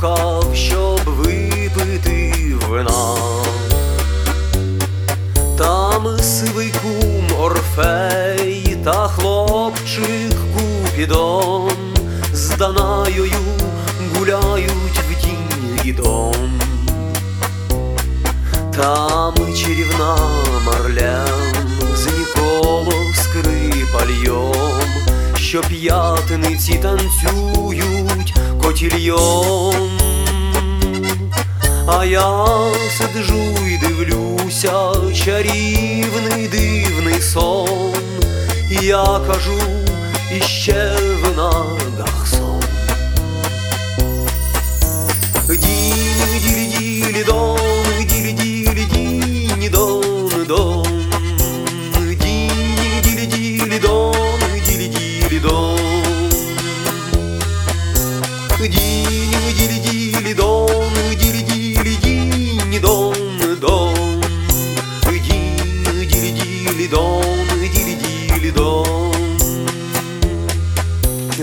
заблукав, щоб випити вина. Там сивий кум Орфей та хлопчик Купідон з Данайою гуляють в тінь і дом. Там чарівна Марлен з Ніколо Скрипальйом, що п'ятниці танцюють котільйом. А я сиджу і дивлюся чарівний дивний сон. Я кажу, іще вина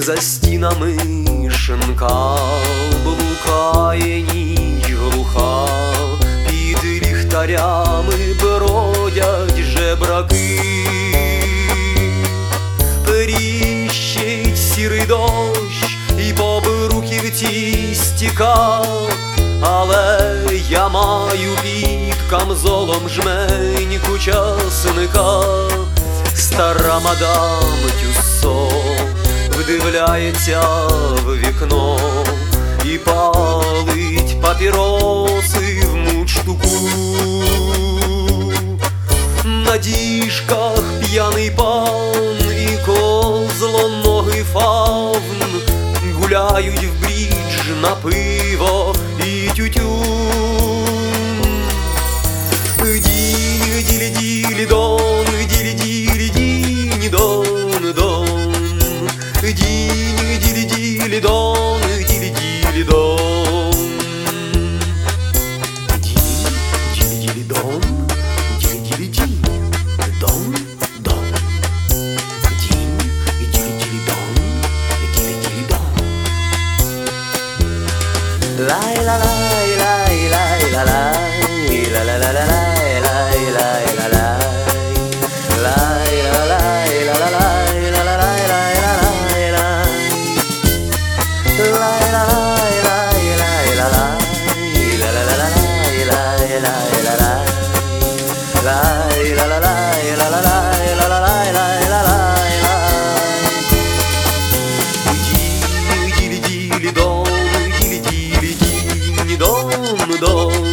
За стінами шинка. Блукає ніч глуха, під ліхтарями бродять жебраки, періщить сірий дощ і по бруківці стіка, але я маю під камзолом жменьку часника, стара мадам Тюссо вдивляється в вікно і палить папіроси в мучтуку. На діжках п'яний пан і козлоногий фавн гуляють в брідж на пиво дон, их дили дили дон. Дили дили дили дон, дили дили дили дон дон. Дин и дили дили дон, дили дили дон. Лай ла ла. ayudó.